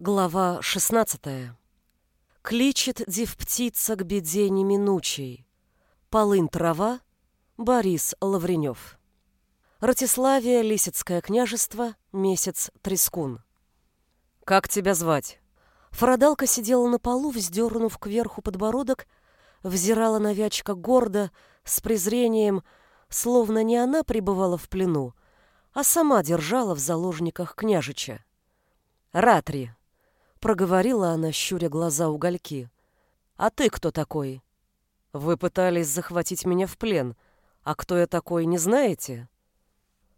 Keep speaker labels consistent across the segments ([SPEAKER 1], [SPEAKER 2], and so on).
[SPEAKER 1] Глава 16. Кличет див птица к беде неминучей. Полынь трава. Борис Лавренев. Ратиславия, Лисицкое княжество, месяц Трескун. «Как тебя звать?» Фарадалка сидела на полу, вздернув кверху подбородок, взирала на Вячка гордо, с презрением, словно не она пребывала в плену, а сама держала в заложниках княжича. «Ратри», — проговорила она, щуря глаза угольки. «А ты кто такой?» «Вы пытались захватить меня в плен, а кто я такой, не знаете?»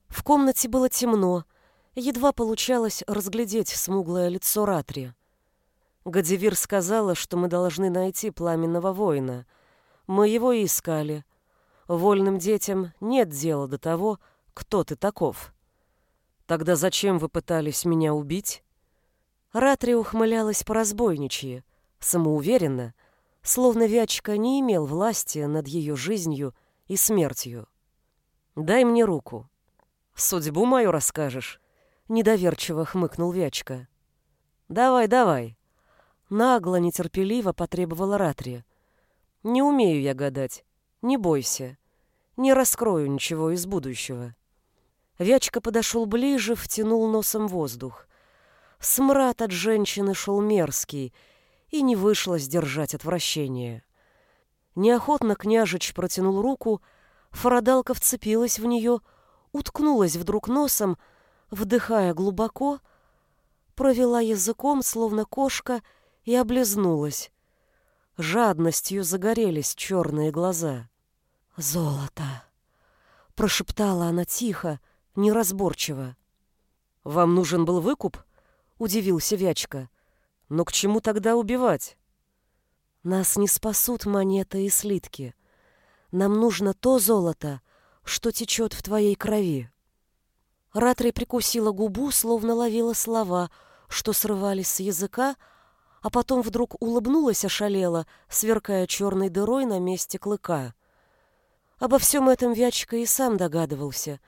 [SPEAKER 1] В комнате было темно, едва получалось разглядеть смуглое лицо Ратри. Гадивир сказала, что мы должны найти пламенного воина. Мы его искали. Вольным детям нет дела до того, кто ты таков. Тогда зачем вы пытались меня убить? Ратри ухмылялась по-разбойничьи, самоуверенно, словно Вячка не имел власти над ее жизнью и смертью. «Дай мне руку. Судьбу мою расскажешь?» Недоверчиво хмыкнул Вячка. «Давай, давай!» Нагло, нетерпеливо потребовала Ратри. «Не умею я гадать. Не бойся. Не раскрою ничего из будущего». Вячка подошел ближе, втянул носом воздух. Смрад от женщины шел мерзкий, и не вышло сдержать отвращение. Неохотно княжич протянул руку, Фарадалка вцепилась в нее, уткнулась вдруг носом, вдыхая глубоко, провела языком, словно кошка, и облизнулась. Жадностью загорелись черные глаза. «Золото!» — прошептала она тихо, неразборчиво. «Вам нужен был выкуп?» — удивился Вячка. «Но к чему тогда убивать?» «Нас не спасут монеты и слитки. Нам нужно то золото, что течет в твоей крови». Ратри прикусила губу, словно ловила слова, что срывались с языка, а потом вдруг улыбнулась ошалела, сверкая черной дырой на месте клыка. Обо всем этом Вячка и сам догадывался,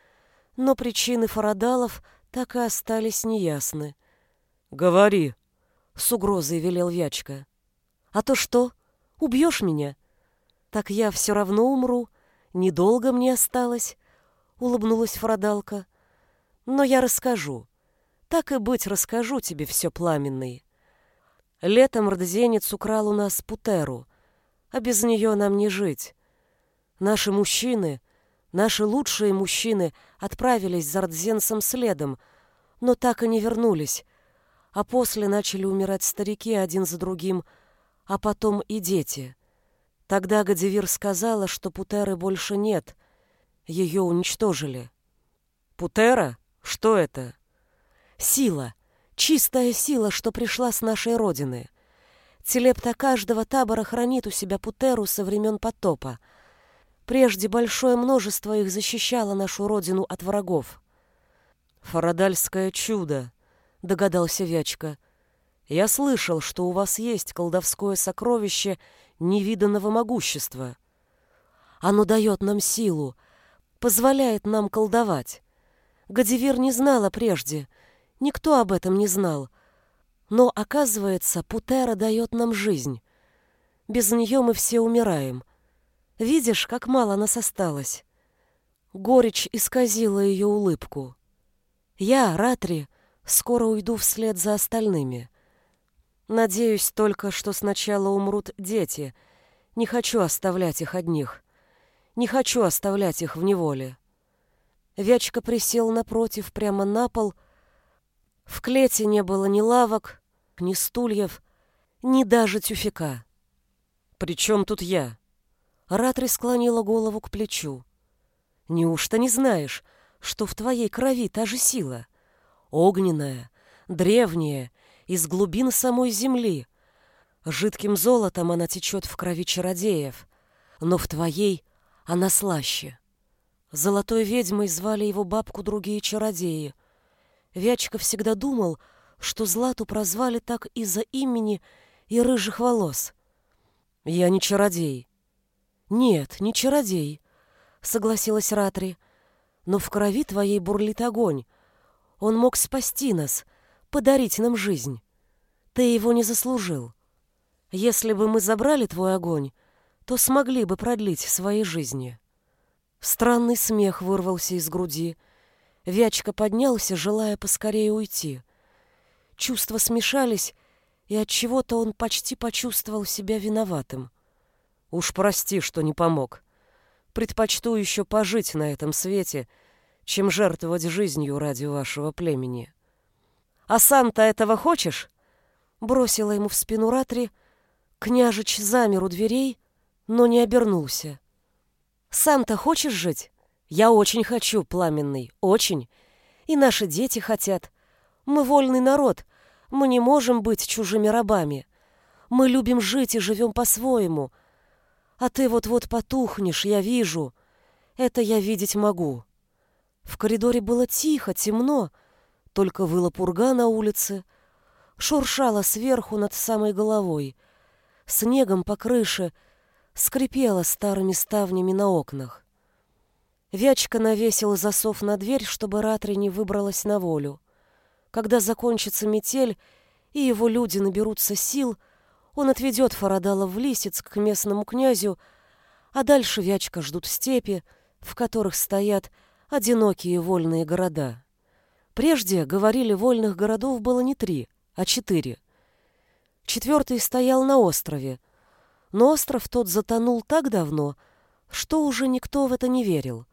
[SPEAKER 1] но причины Фарадалов так и остались неясны. «Говори!» — с угрозой велел Вячка. «А то что? Убьешь меня?» «Так я все равно умру. Недолго мне осталось», — улыбнулась Фарадалка. «Но я расскажу. Так и быть, расскажу тебе все, пламенный. Летом Рдзенец украл у нас Путеру, а без нее нам не жить. Наши мужчины, наши лучшие мужчины отправились за Рдзенцем следом, но так и не вернулись, а после начали умирать старики один за другим, а потом и дети. Тогда Гадивир сказала, что Путеры больше нет, ее уничтожили. Путера? Что это? Сила, чистая сила, что пришла с нашей родины. Телепта каждого табора хранит у себя Путеру со времен потопа. Прежде большое множество их защищало нашу родину от врагов. «Фарадальское чудо», — догадался Вячка. «Я слышал, что у вас есть колдовское сокровище невиданного могущества. Оно дает нам силу, позволяет нам колдовать. Гадивир не знала прежде, никто об этом не знал. Но, оказывается, Путера дает нам жизнь. Без нее мы все умираем. Видишь, как мало нас осталось?» Горечь исказила ее улыбку. «Я, Ратри, скоро уйду вслед за остальными. Надеюсь только, что сначала умрут дети. Не хочу оставлять их одних. Не хочу оставлять их в неволе. Вячка присел напротив, прямо на пол. В клете не было ни лавок, ни стульев, ни даже тюфяка. «При чем тут я?» Ратри склонила голову к плечу. «Неужто не знаешь, что в твоей крови та же сила?» Огненная, древняя, из глубин самой земли. Жидким золотом она течет в крови чародеев, но в твоей она слаще. Золотой ведьмой звали его бабку другие чародеи. Вячка всегда думал, что Злату прозвали так из-за имени и рыжих волос. «Я не чародей». «Нет, не чародей», — согласилась Ратри. «Но в крови твоей бурлит огонь, он мог спасти нас, подарить нам жизнь. Ты его не заслужил. Если бы мы забрали твой огонь, то смогли бы продлить свои жизни. Странный смех вырвался из груди. Вячка поднялся, желая поскорее уйти. Чувства смешались, и от чего-то он почти почувствовал себя виноватым. Уж прости, что не помог. Предпочту еще пожить на этом свете, чем жертвовать жизнью ради вашего племени. А сам-то этого хочешь? Бросила ему в спину Ратри. Княжич замер у дверей, но не обернулся. Сам-то хочешь жить? Я очень хочу, пламенный, очень. И наши дети хотят. Мы вольный народ, мы не можем быть чужими рабами. Мы любим жить и живем по-своему. А ты вот-вот потухнешь, я вижу. Это я видеть могу. В коридоре было тихо, темно, только выла пурга на улице, шуршала сверху над самой головой, снегом по крыше, скрипела старыми ставнями на окнах. Вячка навесил засов на дверь, чтобы Ратри не выбралась на волю. Когда закончится метель и его люди наберутся сил, он отведет Фарадала в Лисиц к местному князю, а дальше Вячка ждут степи, в которых стоят одинокие вольные города. Прежде, говорили, вольных городов было не три, а четыре. Четвертый стоял на острове, но остров тот затонул так давно, что уже никто в это не верил.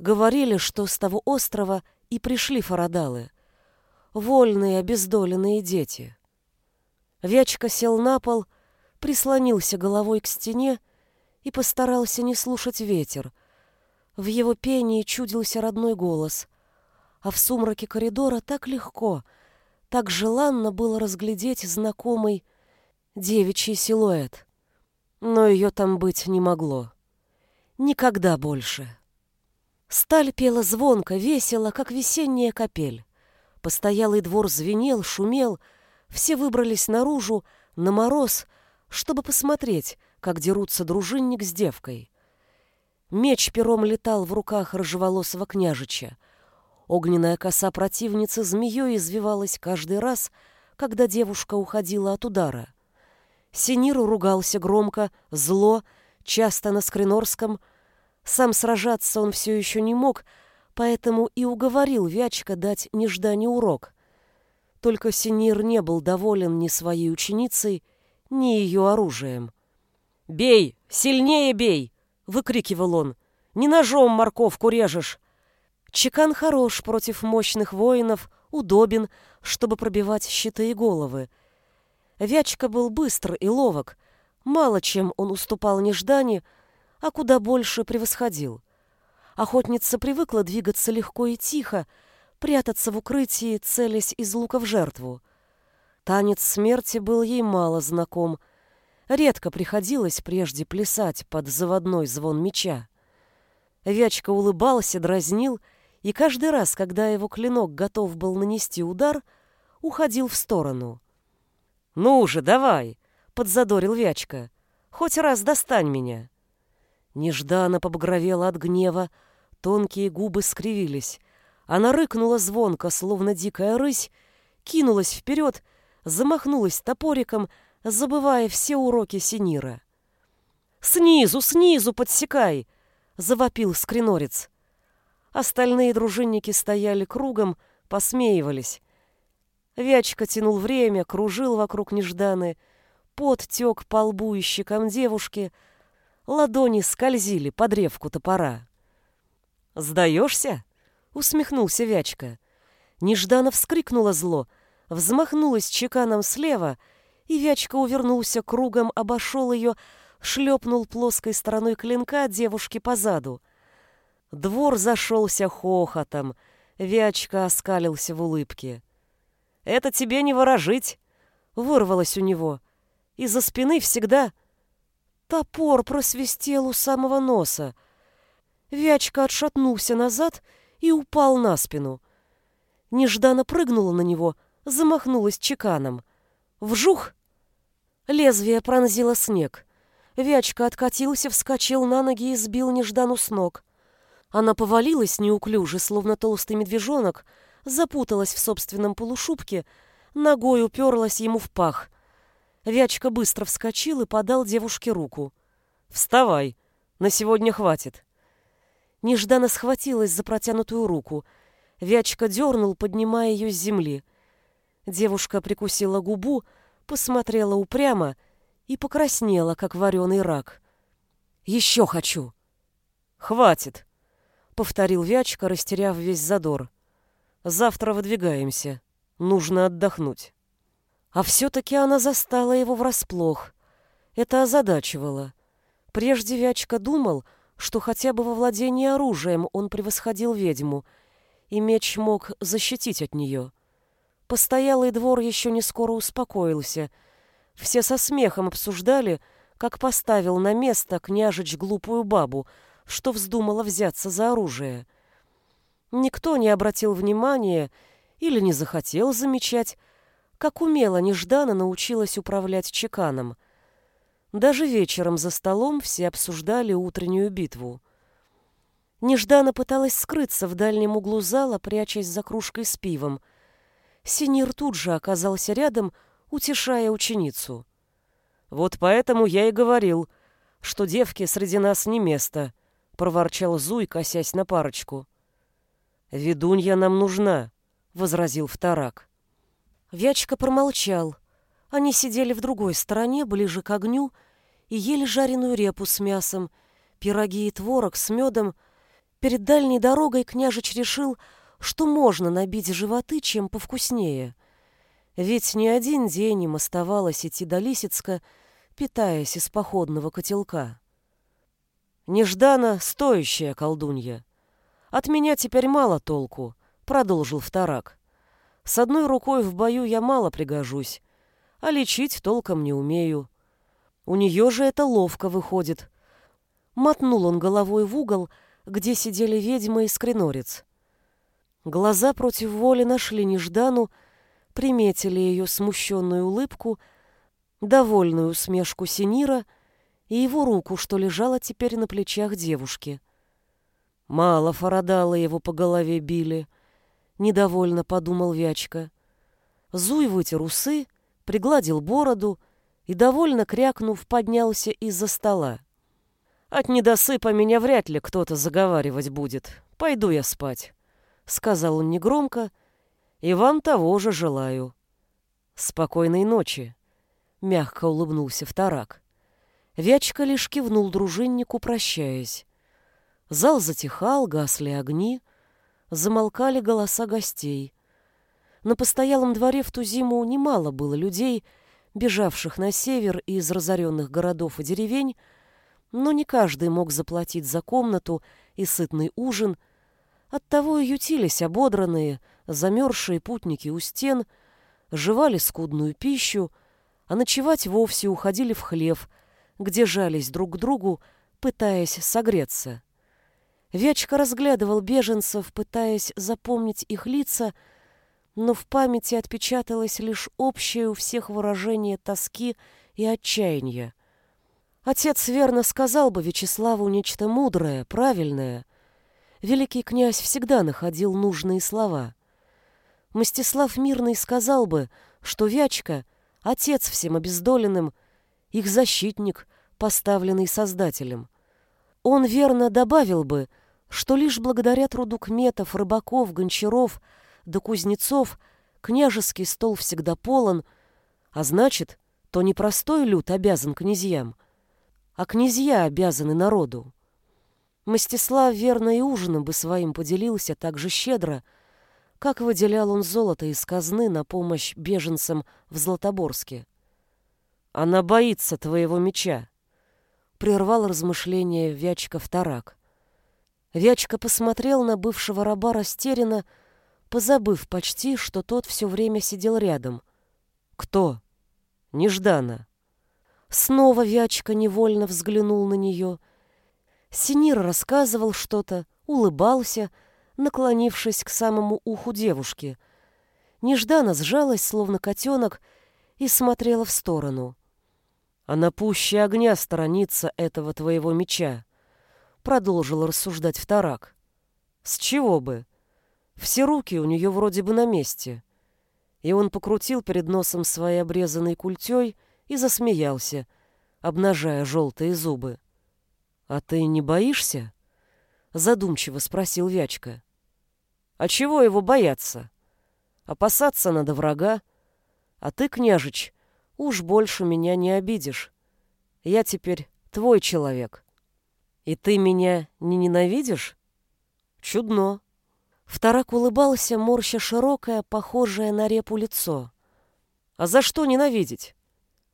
[SPEAKER 1] Говорили, что с того острова и пришли фарадалы — вольные обездоленные дети. Вячка сел на пол, прислонился головой к стене и постарался не слушать ветер. В его пении чудился родной голос, а в сумраке коридора так легко, так желанно было разглядеть знакомый девичий силуэт. Но ее там быть не могло. Никогда больше. Сталь пела звонко, весело, как весенняя капель. Постоялый двор звенел, шумел, все выбрались наружу, на мороз, чтобы посмотреть, как дерутся дружинник с девкой. Меч пером летал в руках рыжеволосого княжича. Огненная коса противницы змеей извивалась каждый раз, когда девушка уходила от удара. Синиру ругался громко, зло, часто на скринорском. Сам сражаться он все еще не мог, поэтому и уговорил Вячка дать неждане урок. Только Синир не был доволен ни своей ученицей, ни ее оружием. «Бей! Сильнее бей!» — выкрикивал он. «Не ножом морковку режешь!» Чекан хорош против мощных воинов, удобен, чтобы пробивать щиты и головы. Вячка был быстр и ловок, мало чем он уступал Неждане, а куда больше превосходил. Охотница привыкла двигаться легко и тихо, прятаться в укрытии, целясь из лука в жертву. Танец смерти был ей мало знаком. Редко приходилось прежде плясать под заводной звон меча. Вячка улыбался, дразнил, и каждый раз, когда его клинок готов был нанести удар, уходил в сторону. «Ну же, давай!» — подзадорил Вячка. «Хоть раз достань меня!» Нежданно побагровела от гнева, Тонкие губы скривились. Она рыкнула звонко, словно дикая рысь, кинулась вперед, замахнулась топориком, забывая все уроки Синира. «Снизу, снизу подсекай!» — завопил скринорец. Остальные дружинники стояли кругом, посмеивались. Вячка тянул время, кружил вокруг нежданы, пот тек по лбу и щекам девушки, ладони скользили под древку топора. «Сдаешься?» — усмехнулся Вячка. Нежданно вскрикнула зло, взмахнулась чеканом слева, и Вячка увернулся кругом, обошел ее, шлепнул плоской стороной клинка девушке по заду. Двор зашелся хохотом, Вячка оскалился в улыбке. «Это тебе не ворожить!» — вырвалось у него. Из-за спины всегда... Топор просвистел у самого носа — Вячка отшатнулся назад и упал на спину. Нежданно прыгнула на него, замахнулась чеканом. Вжух! Лезвие пронзило снег. Вячка откатился, вскочил на ноги и сбил Неждану с ног. Она повалилась неуклюже, словно толстый медвежонок, запуталась в собственном полушубке, Ногой уперлась ему в пах. Вячка быстро вскочил и подал девушке руку. «Вставай, на сегодня хватит». Нежданно схватилась за протянутую руку. Вячка дернул, поднимая ее с земли. Девушка прикусила губу, посмотрела упрямо и покраснела, как вареный рак. «Еще хочу!» «Хватит!» — повторил Вячка, растеряв весь задор. «Завтра выдвигаемся. Нужно отдохнуть». А все-таки она застала его врасплох. Это озадачивало. Прежде Вячка думал, что хотя бы во владении оружием он превосходил ведьму, и меч мог защитить от нее. Постоялый двор еще не скоро успокоился. Все со смехом обсуждали, как поставил на место княжич глупую бабу, что вздумала взяться за оружие. Никто не обратил внимания или не захотел замечать, как умело нежданно научилась управлять чеканом. Даже вечером за столом все обсуждали утреннюю битву. Нежданно пыталась скрыться в дальнем углу зала, прячась за кружкой с пивом — Синир тут же оказался рядом, утешая ученицу. «Вот поэтому я и говорил, что девки среди нас не место», — проворчал Зуй, косясь на парочку. «Ведунья нам нужна», — возразил вторак. Вячка промолчал. Они сидели в другой стороне, ближе к огню, и ели жареную репу с мясом, пироги и творог с медом. Перед дальней дорогой княжич решил, что можно набить животы чем повкуснее. Ведь не один день им оставалось идти до Лисицка, питаясь из походного котелка. Неждано стоящая колдунья. От меня теперь мало толку, продолжил вторак. С одной рукой в бою я мало пригожусь, а лечить толком не умею. У нее же это ловко выходит. Мотнул он головой в угол, где сидели ведьма и скринорец. Глаза против воли нашли неждану, приметили ее смущенную улыбку, довольную усмешку Синира и его руку, что лежала теперь на плечах девушки. Мало Фарадала его по голове били, недовольно подумал Вячка. Зуй вытер усы, пригладил бороду и, довольно крякнув, поднялся из-за стола. От недосыпа меня вряд ли кто-то заговаривать будет. Пойду я спать сказал он негромко, и вам того же желаю. Спокойной ночи, мягко улыбнулся вторак. Вячка лишь кивнул дружиннику, прощаясь. Зал затихал, гасли огни, замолкали голоса гостей. На постоялом дворе в ту зиму немало было людей, бежавших на север из разоренных городов и деревень, но не каждый мог заплатить за комнату и сытный ужин – Оттого и ютились ободранные, замерзшие путники у стен, жевали скудную пищу, а ночевать вовсе уходили в хлев, где жались друг к другу, пытаясь согреться. Вячка разглядывал беженцев, пытаясь запомнить их лица, но в памяти отпечаталось лишь общее у всех выражение тоски и отчаяния. Отец верно сказал бы Вячеславу нечто мудрое, правильное, великий князь всегда находил нужные слова. Мстислав Мирный сказал бы, что Вячка — отец всем обездоленным, их защитник, поставленный Создателем. Он верно добавил бы, что лишь благодаря труду кметов, рыбаков, гончаров да кузнецов княжеский стол всегда полон, а значит, то не простой люд обязан князьям, а князья обязаны народу. Мстислав верно и ужином бы своим поделился так же щедро, как выделял он золото из казны на помощь беженцам в Златоборске. «Она боится твоего меча», — прервал размышления Вячка Вторак. Вячка посмотрел на бывшего раба растерянно, позабыв почти, что тот все время сидел рядом. «Кто?» «Неждана». Снова Вячка невольно взглянул на нее — Синир рассказывал что-то, улыбался, наклонившись к самому уху девушки. Нежданно сжалась, словно котенок, и смотрела в сторону. «Она пуще огня сторонится этого твоего меча», — продолжил рассуждать вторак. «С чего бы? Все руки у нее вроде бы на месте. И он покрутил перед носом своей обрезанной культей и засмеялся, обнажая желтые зубы. «А ты не боишься?» — задумчиво спросил Вячка. «А чего его бояться? Опасаться надо врага. А ты, княжич, уж больше меня не обидишь. Я теперь твой человек. И ты меня не ненавидишь? Чудно». Вторак улыбался, морща широкое, похожее на репу лицо. «А за что ненавидеть?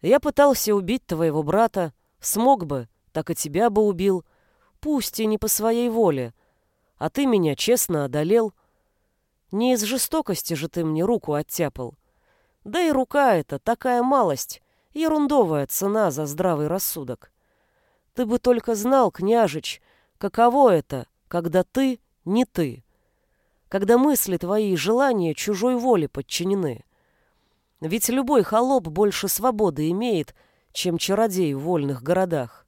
[SPEAKER 1] Я пытался убить твоего брата. Смог бы, так и тебя бы убил. Пусть и не по своей воле. А ты меня честно одолел. Не из жестокости же ты мне руку оттяпал. Да и рука эта такая малость, ерундовая цена за здравый рассудок. Ты бы только знал, княжич, каково это, когда ты не ты, когда мысли твои и желания чужой воле подчинены. Ведь любой холоп больше свободы имеет, чем чародей в вольных городах.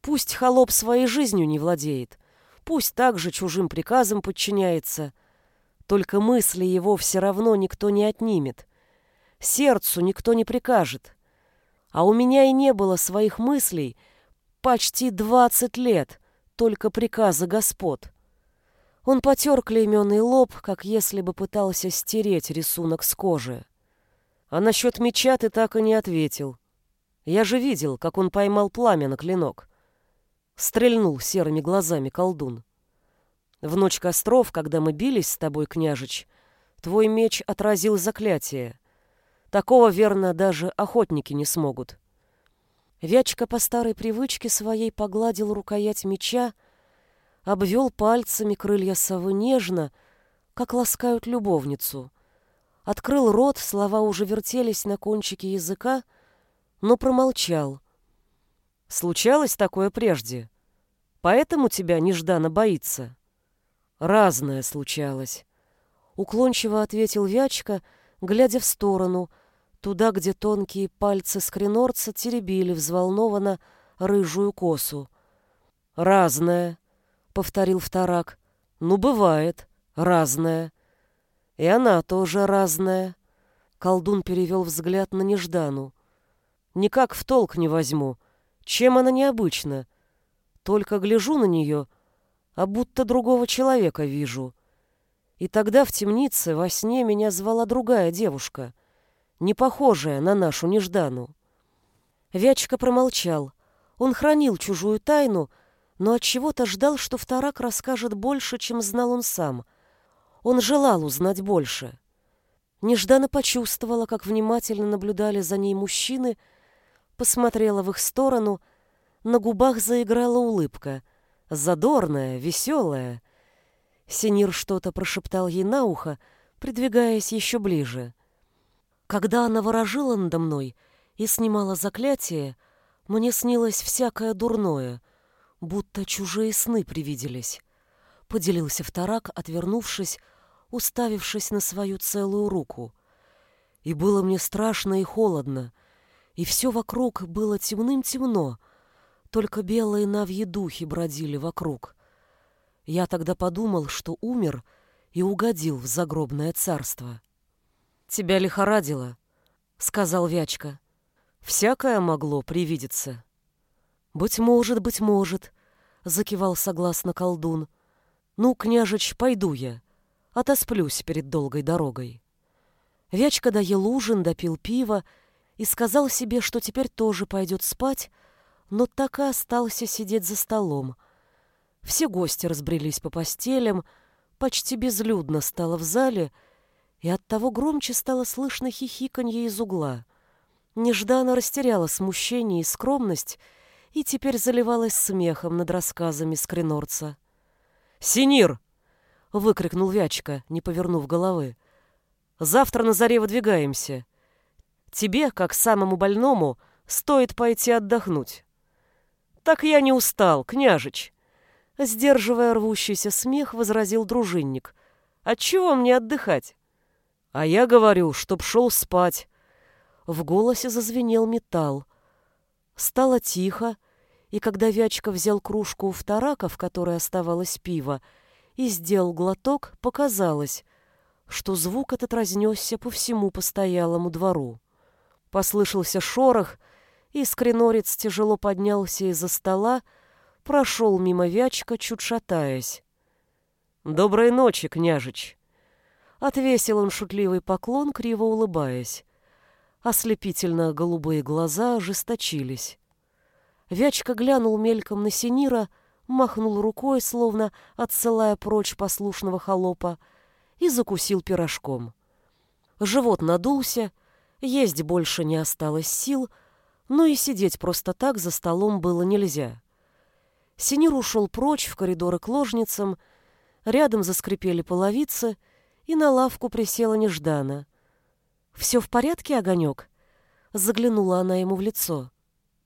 [SPEAKER 1] Пусть холоп своей жизнью не владеет, пусть также чужим приказам подчиняется, только мысли его все равно никто не отнимет, сердцу никто не прикажет. А у меня и не было своих мыслей почти двадцать лет, только приказы господ. Он потер клейменный лоб, как если бы пытался стереть рисунок с кожи. А насчет меча ты так и не ответил. Я же видел, как он поймал пламя на клинок. Стрельнул серыми глазами колдун. В ночь костров, когда мы бились с тобой, княжич, твой меч отразил заклятие. Такого, верно, даже охотники не смогут. Вячка по старой привычке своей погладил рукоять меча, обвел пальцами крылья совы нежно, как ласкают любовницу — Открыл рот, слова уже вертелись на кончике языка, но промолчал. Случалось такое прежде. Поэтому тебя нежданно боится. Разное случалось. Уклончиво ответил Вячка, глядя в сторону, туда, где тонкие пальцы скринорца теребили взволнованно рыжую косу. «Разное», — повторил вторак. «Ну, бывает, разное. И она тоже разная. Колдун перевел взгляд на Неждану. Никак в толк не возьму. Чем она необычна? Только гляжу на нее, а будто другого человека вижу. И тогда в темнице во сне меня звала другая девушка, не похожая на нашу Неждану. Вячка промолчал. Он хранил чужую тайну, но от чего то ждал, что вторак расскажет больше, чем знал он сам — он желал узнать больше. Нежданно почувствовала, как внимательно наблюдали за ней мужчины, посмотрела в их сторону, на губах заиграла улыбка, задорная, веселая. Синир что-то прошептал ей на ухо, придвигаясь еще ближе. Когда она ворожила надо мной и снимала заклятие, мне снилось всякое дурное, будто чужие сны привиделись. Поделился вторак, отвернувшись, уставившись на свою целую руку. И было мне страшно и холодно, и все вокруг было темным-темно, только белые навьи духи бродили вокруг. Я тогда подумал, что умер и угодил в загробное царство. «Тебя лихорадило», — сказал Вячка. «Всякое могло привидеться». «Быть может, быть может», — закивал согласно колдун. «Ну, княжич, пойду я отосплюсь перед долгой дорогой. Вячка доел ужин, допил пиво и сказал себе, что теперь тоже пойдет спать, но так и остался сидеть за столом. Все гости разбрелись по постелям, почти безлюдно стало в зале, и оттого громче стало слышно хихиканье из угла. Нежданно растеряла смущение и скромность и теперь заливалась смехом над рассказами скринорца. «Синир!» — выкрикнул Вячка, не повернув головы. «Завтра на заре выдвигаемся. Тебе, как самому больному, стоит пойти отдохнуть». «Так я не устал, княжич!» Сдерживая рвущийся смех, возразил дружинник. «Отчего мне отдыхать?» «А я говорю, чтоб шел спать». В голосе зазвенел металл. Стало тихо, и когда Вячка взял кружку у вторака, в которой оставалось пиво, и сделал глоток, показалось. что звук этот разнесся по всему постоялому двору. Послышался шорох, и скринорец тяжело поднялся из-за стола, прошел мимо Вячка, чуть шатаясь. «Доброй ночи, княжич!» Отвесил он шутливый поклон, криво улыбаясь. Ослепительно голубые глаза ожесточились. Вячка глянул мельком на Синира, махнул рукой, словно отсылая прочь послушного холопа, и закусил пирожком. Живот надулся, есть больше не осталось сил, но и сидеть просто так за столом было нельзя. Синир ушел прочь в коридоры к ложницам, рядом заскрипели половицы, и на лавку присела неждана. «Все в порядке, Огонек?» Заглянула она ему в лицо.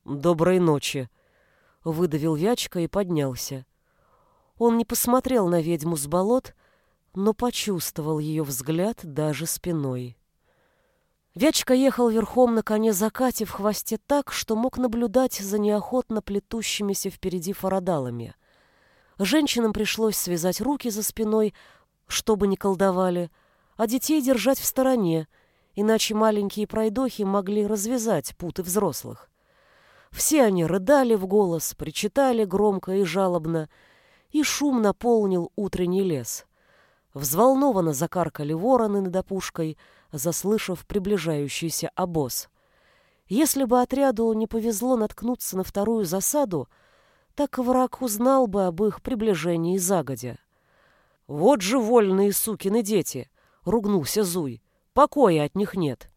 [SPEAKER 1] «Доброй ночи!» — выдавил Вячка и поднялся. Он не посмотрел на ведьму с болот, но почувствовал ее взгляд даже спиной. Вячка ехал верхом на коне закате в хвосте так, что мог наблюдать за неохотно плетущимися впереди фарадалами. Женщинам пришлось связать руки за спиной, чтобы не колдовали, а детей держать в стороне, иначе маленькие пройдохи могли развязать путы взрослых. Все они рыдали в голос, причитали громко и жалобно, и шум наполнил утренний лес. Взволнованно закаркали вороны над опушкой, заслышав приближающийся обоз. Если бы отряду не повезло наткнуться на вторую засаду, так враг узнал бы об их приближении загодя. «Вот же вольные сукины дети!» — ругнулся Зуй. «Покоя от них нет».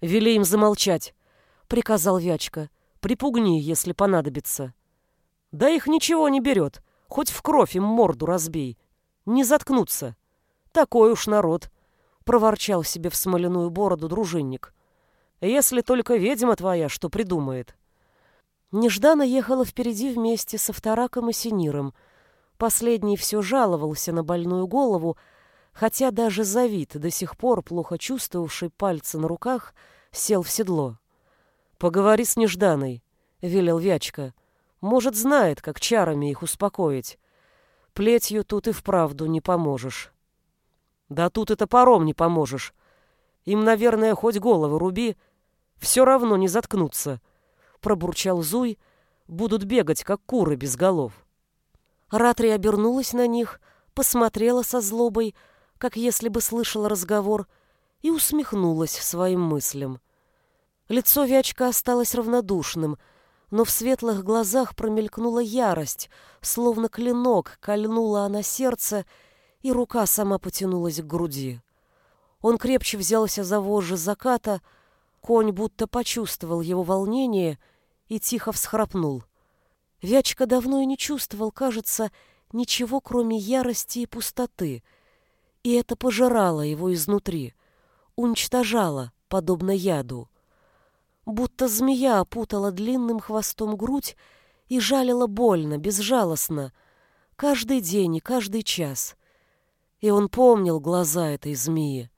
[SPEAKER 1] «Вели им замолчать», — приказал Вячка. «Припугни, если понадобится». «Да их ничего не берет, хоть в кровь им морду разбей. Не заткнуться. Такой уж народ», — проворчал себе в смоляную бороду дружинник. «Если только ведьма твоя что придумает». Нежданно ехала впереди вместе со Втораком и Синиром — Последний все жаловался на больную голову, хотя даже Завид, до сих пор плохо чувствовавший пальцы на руках, сел в седло. «Поговори с Нежданой», — велел Вячка. «Может, знает, как чарами их успокоить. Плетью тут и вправду не поможешь». «Да тут и топором не поможешь. Им, наверное, хоть головы руби, все равно не заткнуться», — пробурчал Зуй. «Будут бегать, как куры без голов». Ратри обернулась на них, посмотрела со злобой, как если бы слышала разговор, и усмехнулась своим мыслям. Лицо Вячка осталось равнодушным, но в светлых глазах промелькнула ярость, словно клинок кольнула она сердце, и рука сама потянулась к груди. Он крепче взялся за вожжи заката, конь будто почувствовал его волнение и тихо всхрапнул — Вячка давно и не чувствовал, кажется, ничего, кроме ярости и пустоты. И это пожирало его изнутри, уничтожало, подобно яду. Будто змея опутала длинным хвостом грудь и жалила больно, безжалостно, каждый день и каждый час. И он помнил глаза этой змеи.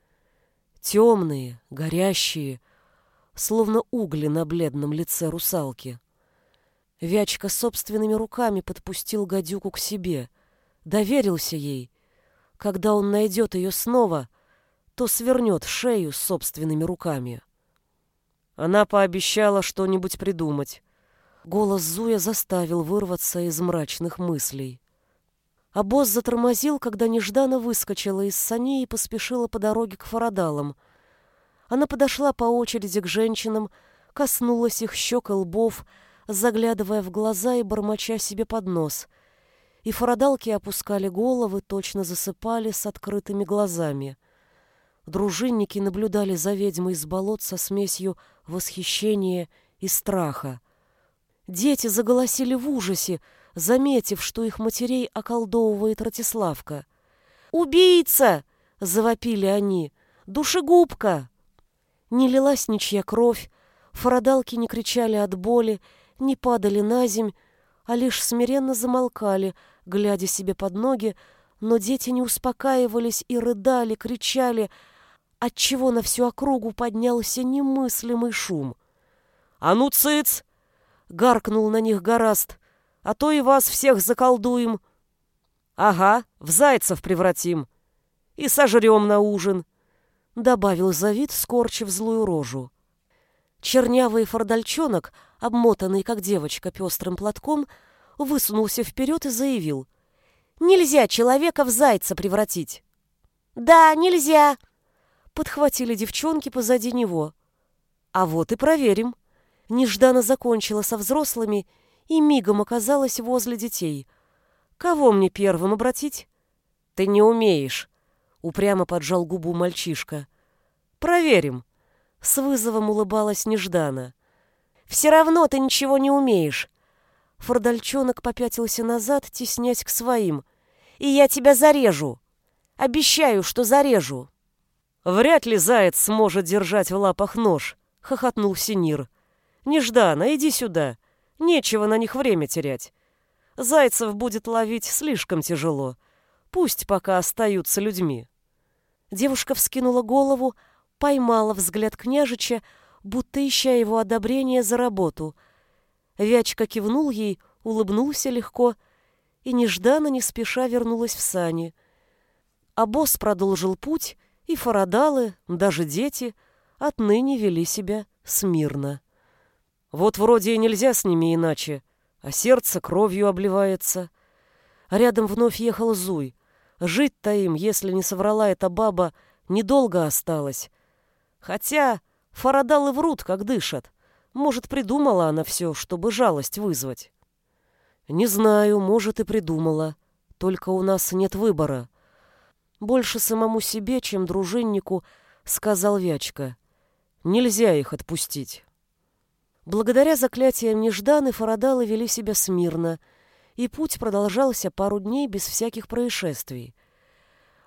[SPEAKER 1] Темные, горящие, словно угли на бледном лице русалки. Вячка собственными руками подпустил гадюку к себе, доверился ей. Когда он найдет ее снова, то свернет шею собственными руками. Она пообещала что-нибудь придумать. Голос Зуя заставил вырваться из мрачных мыслей. А босс затормозил, когда нежданно выскочила из саней и поспешила по дороге к фарадалам. Она подошла по очереди к женщинам, коснулась их щек и лбов, заглядывая в глаза и бормоча себе под нос. И фарадалки опускали головы, точно засыпали с открытыми глазами. Дружинники наблюдали за ведьмой из болот со смесью восхищения и страха. Дети заголосили в ужасе, заметив, что их матерей околдовывает Ратиславка. «Убийца!» — завопили они. «Душегубка!» Не лилась ничья кровь, фарадалки не кричали от боли не падали на земь, а лишь смиренно замолкали, глядя себе под ноги, но дети не успокаивались и рыдали, кричали, отчего на всю округу поднялся немыслимый шум. «А ну, цыц!» — гаркнул на них Гораст. «А то и вас всех заколдуем!» «Ага, в зайцев превратим!» и сожрем на ужин», — добавил Завид, скорчив злую рожу. Чернявый фордальчонок, обмотанный, как девочка, пестрым платком, высунулся вперед и заявил. «Нельзя человека в зайца превратить!» «Да, нельзя!» — подхватили девчонки позади него. «А вот и проверим!» Нежданно закончила со взрослыми и мигом оказалась возле детей. «Кого мне первым обратить?» «Ты не умеешь!» — упрямо поджал губу мальчишка. «Проверим!» — с вызовом улыбалась Неждана. «Все равно ты ничего не умеешь!» Фордальчонок попятился назад, теснясь к своим. «И я тебя зарежу! Обещаю, что зарежу!» «Вряд ли заяц сможет держать в лапах нож!» — хохотнул Синир. «Неждана, иди сюда! Нечего на них время терять! Зайцев будет ловить слишком тяжело. Пусть пока остаются людьми». Девушка вскинула голову, поймала взгляд княжича, будто ища его одобрения за работу. Вячка кивнул ей, улыбнулся легко и нежданно не спеша вернулась в сани. А босс продолжил путь, и фарадалы, даже дети, отныне вели себя смирно. Вот вроде и нельзя с ними иначе, а сердце кровью обливается. А рядом вновь ехал Зуй. Жить-то им, если не соврала эта баба, недолго осталось. Хотя фарадалы врут, как дышат. Может, придумала она все, чтобы жалость вызвать. Не знаю, может, и придумала. Только у нас нет выбора. Больше самому себе, чем дружиннику, сказал Вячка. Нельзя их отпустить. Благодаря заклятиям Нежданы фарадалы вели себя смирно — и путь продолжался пару дней без всяких происшествий.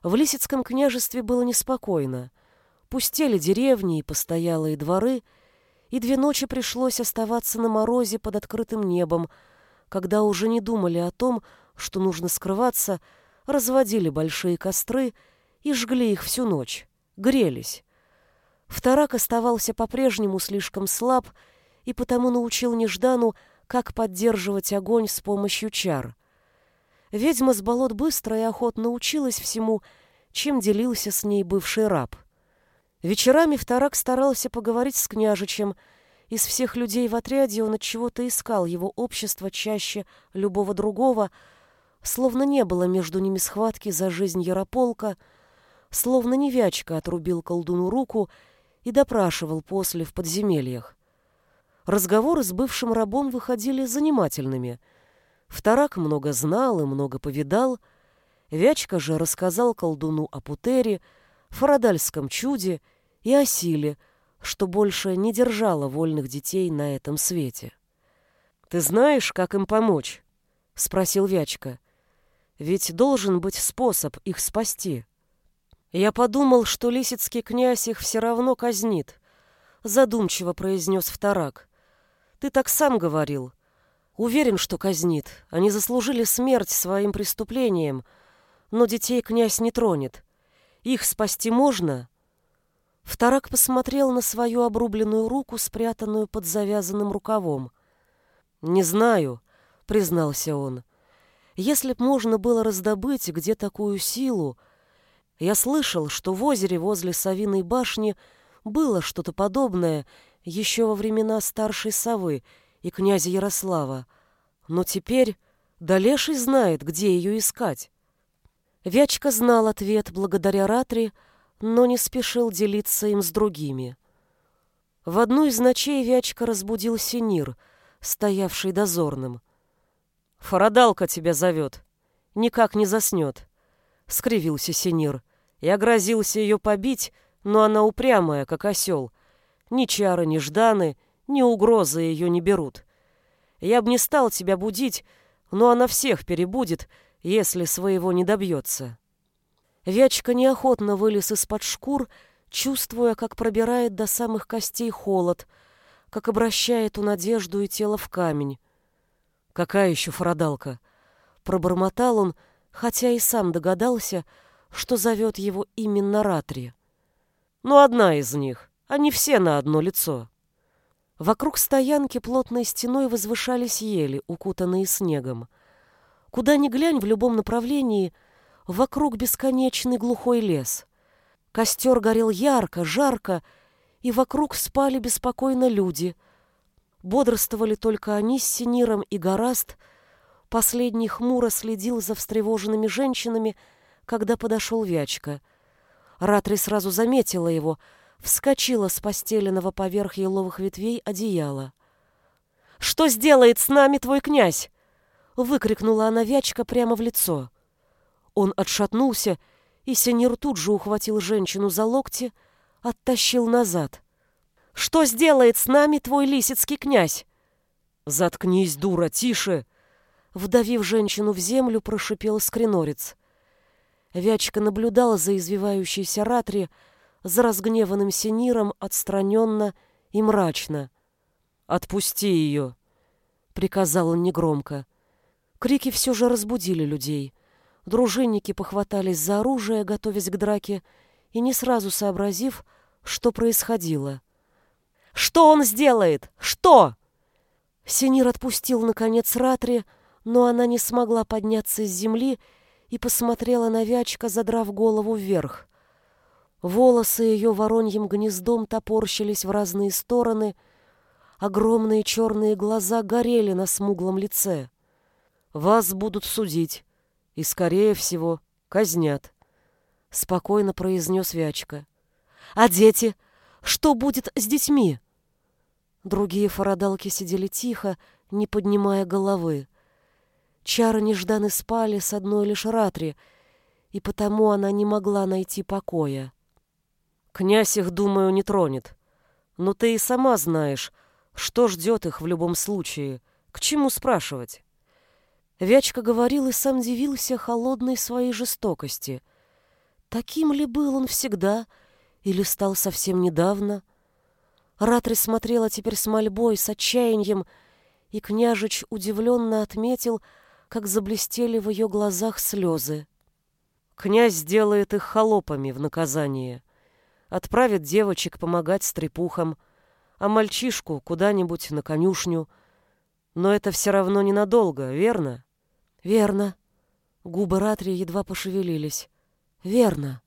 [SPEAKER 1] В Лисицком княжестве было неспокойно. Пустели деревни и постоялые дворы, и две ночи пришлось оставаться на морозе под открытым небом, когда уже не думали о том, что нужно скрываться, разводили большие костры и жгли их всю ночь, грелись. Вторак оставался по-прежнему слишком слаб и потому научил Неждану как поддерживать огонь с помощью чар. Ведьма с болот быстро и охотно училась всему, чем делился с ней бывший раб. Вечерами Вторак старался поговорить с княжичем. Из всех людей в отряде он от чего-то искал его общество чаще любого другого, словно не было между ними схватки за жизнь Ярополка, словно невячка отрубил колдуну руку и допрашивал после в подземельях. Разговоры с бывшим рабом выходили занимательными. Вторак много знал и много повидал. Вячка же рассказал колдуну о Путере, фарадальском чуде и о силе, что больше не держало вольных детей на этом свете. «Ты знаешь, как им помочь?» — спросил Вячка. «Ведь должен быть способ их спасти». Я подумал, что лисицкий князь их все равно казнит, задумчиво произнес Вторак. Ты так сам говорил. Уверен, что казнит. Они заслужили смерть своим преступлением, но детей князь не тронет. Их спасти можно?» Вторак посмотрел на свою обрубленную руку, спрятанную под завязанным рукавом. «Не знаю», — признался он. «Если б можно было раздобыть где такую силу...» Я слышал, что в озере возле Савиной башни было что-то подобное, еще во времена старшей совы и князя Ярослава, но теперь Далеший знает, где ее искать. Вячка знал ответ благодаря Ратре, но не спешил делиться им с другими. В одну из ночей Вячка разбудил Синир, стоявший дозорным. «Фарадалка тебя зовет. Никак не заснет», — скривился Синир. Я грозился ее побить, но она упрямая, как осел, ни чары, ни жданы, ни угрозы ее не берут. Я бы не стал тебя будить, но она всех перебудет, если своего не добьется. Вячка неохотно вылез из-под шкур, чувствуя, как пробирает до самых костей холод, как обращает у надежду и тело в камень. «Какая еще фродалка?» Пробормотал он, хотя и сам догадался, что зовет его именно Ратри. «Ну, одна из них. Они все на одно лицо. Вокруг стоянки плотной стеной возвышались ели, укутанные снегом. Куда ни глянь в любом направлении, Вокруг бесконечный глухой лес. Костер горел ярко, жарко, и вокруг спали беспокойно люди. Бодрствовали только они с Синиром и Гораст. Последний хмуро следил за встревоженными женщинами, когда подошел Вячка. Ратри сразу заметила его, вскочила с постеленного поверх еловых ветвей одеяла. «Что сделает с нами твой князь?» — выкрикнула она Вячка прямо в лицо. Он отшатнулся, и Синир тут же ухватил женщину за локти, оттащил назад. «Что сделает с нами твой лисицкий князь?» «Заткнись, дура, тише!» Вдавив женщину в землю, прошипел скринорец. Вячка наблюдала за извивающейся Ратри, за разгневанным Синиром отстраненно и мрачно. «Отпусти ее!» — приказал он негромко. Крики все же разбудили людей. Дружинники похватались за оружие, готовясь к драке, и не сразу сообразив, что происходило. «Что он сделает? Что?» Синир отпустил, наконец, Ратри, но она не смогла подняться с земли и посмотрела на Вячка, задрав голову вверх. Волосы ее вороньим гнездом топорщились в разные стороны, огромные черные глаза горели на смуглом лице. «Вас будут судить, и, скорее всего, казнят», — спокойно произнес Вячка. «А дети? Что будет с детьми?» Другие фарадалки сидели тихо, не поднимая головы. Чары нежданы спали с одной лишь ратри, и потому она не могла найти покоя. Князь их, думаю, не тронет. Но ты и сама знаешь, что ждет их в любом случае. К чему спрашивать? Вячка говорил и сам дивился холодной своей жестокости. Таким ли был он всегда или стал совсем недавно? Ратри смотрела теперь с мольбой, с отчаянием, и княжич удивленно отметил, как заблестели в ее глазах слезы. Князь сделает их холопами в наказание отправит девочек помогать стрепухам, а мальчишку куда-нибудь на конюшню. Но это все равно ненадолго, верно? Верно. Губы Ратри едва пошевелились. Верно.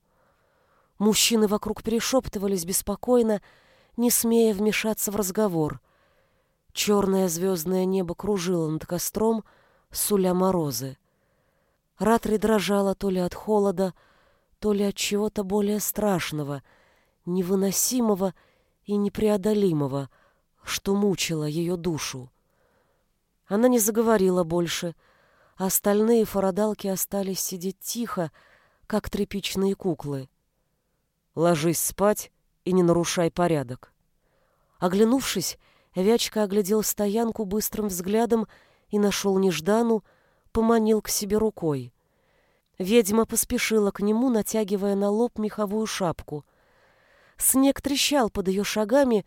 [SPEAKER 1] Мужчины вокруг перешептывались беспокойно, не смея вмешаться в разговор. Черное звездное небо кружило над костром, суля морозы. Ратри дрожала то ли от холода, то ли от чего-то более страшного — невыносимого и непреодолимого, что мучило ее душу. Она не заговорила больше, а остальные фарадалки остались сидеть тихо, как тряпичные куклы. «Ложись спать и не нарушай порядок». Оглянувшись, Вячка оглядел стоянку быстрым взглядом и нашел неждану, поманил к себе рукой. Ведьма поспешила к нему, натягивая на лоб меховую шапку. Снег трещал под ее шагами,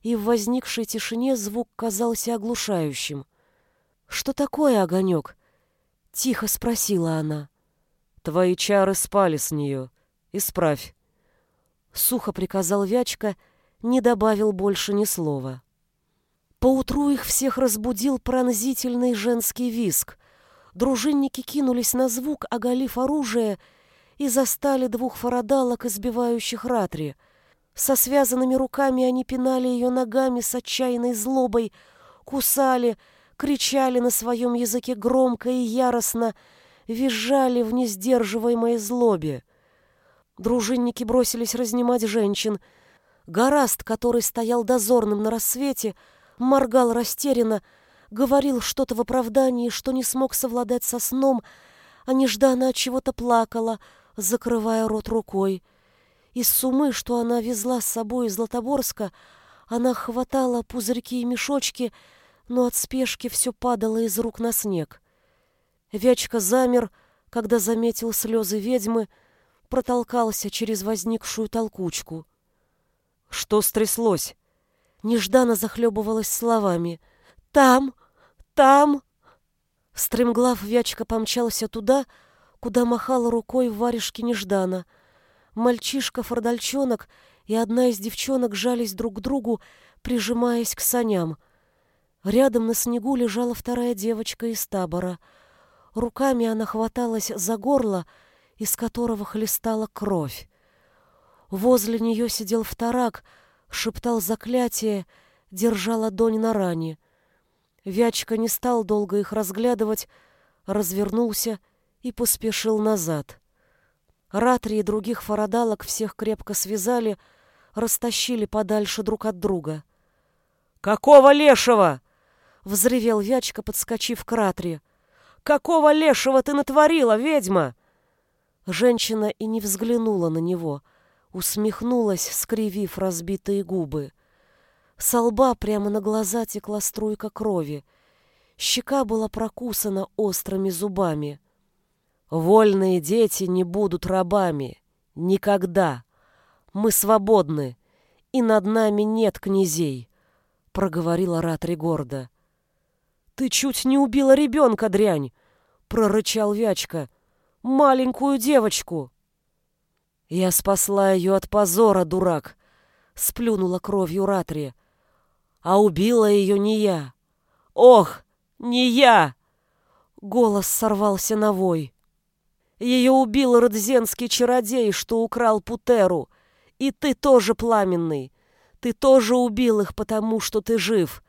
[SPEAKER 1] и в возникшей тишине звук казался оглушающим. «Что такое, огонек?» — тихо спросила она. «Твои чары спали с нее. Исправь». Сухо приказал Вячка, не добавил больше ни слова. Поутру их всех разбудил пронзительный женский виск. Дружинники кинулись на звук, оголив оружие, и застали двух фарадалок, избивающих ратри — со связанными руками они пинали ее ногами с отчаянной злобой, кусали, кричали на своем языке громко и яростно, визжали в несдерживаемой злобе. Дружинники бросились разнимать женщин. Гораст, который стоял дозорным на рассвете, моргал растерянно, говорил что-то в оправдании, что не смог совладать со сном, а нежданно от чего-то плакала, закрывая рот рукой. Из сумы, что она везла с собой из Златоборска, она хватала пузырьки и мешочки, но от спешки все падало из рук на снег. Вячка замер, когда заметил слезы ведьмы, протолкался через возникшую толкучку. «Что стряслось?» Нежданно захлебывалась словами. «Там! Там!» Стремглав Вячка помчался туда, куда махала рукой в варежке Неждана — Мальчишка-фордальчонок и одна из девчонок жались друг к другу, прижимаясь к саням. Рядом на снегу лежала вторая девочка из табора. Руками она хваталась за горло из которого хлестала кровь. Возле нее сидел вторак, шептал заклятие, держал ладонь на ране. Вячка не стал долго их разглядывать, развернулся и поспешил назад. Ратри и других фарадалок всех крепко связали, растащили подальше друг от друга. «Какого лешего?» — взревел Вячка, подскочив к Ратри. «Какого лешего ты натворила, ведьма?» Женщина и не взглянула на него, усмехнулась, скривив разбитые губы. Со лба прямо на глаза текла струйка крови. Щека была прокусана острыми зубами. «Вольные дети не будут рабами. Никогда. Мы свободны, и над нами нет князей», — проговорила Ратри гордо. «Ты чуть не убила ребенка, дрянь!» — прорычал Вячка. «Маленькую девочку!» «Я спасла ее от позора, дурак!» — сплюнула кровью Ратри. «А убила ее не я!» «Ох, не я!» Голос сорвался на вой. «Ее убил родзенский чародей, что украл Путеру, и ты тоже пламенный. Ты тоже убил их, потому что ты жив.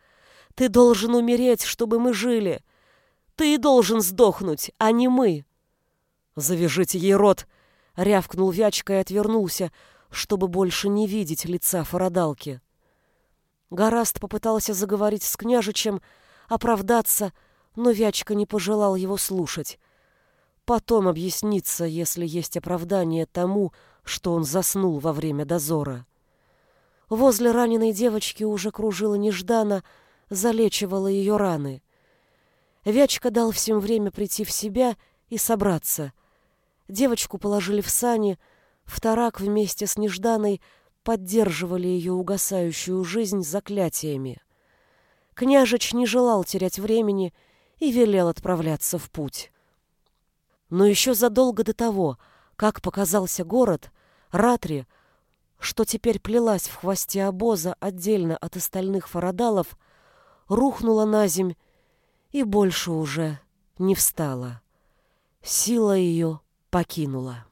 [SPEAKER 1] Ты должен умереть, чтобы мы жили. Ты должен сдохнуть, а не мы. Завяжите ей рот, рявкнул Вячка и отвернулся, чтобы больше не видеть лица Фарадалки. Гораст попытался заговорить с княжичем, оправдаться, но Вячка не пожелал его слушать. Потом объясниться, если есть оправдание тому, что он заснул во время дозора. Возле раненой девочки уже кружила неждана, залечивала ее раны. Вячка дал всем время прийти в себя и собраться. Девочку положили в сани, вторак вместе с Нежданой поддерживали ее угасающую жизнь заклятиями. Княжич не желал терять времени и велел отправляться в путь. Но еще задолго до того, как показался город, Ратри, что теперь плелась в хвосте обоза отдельно от остальных фарадалов, рухнула на земь и больше уже не встала. Сила ее покинула.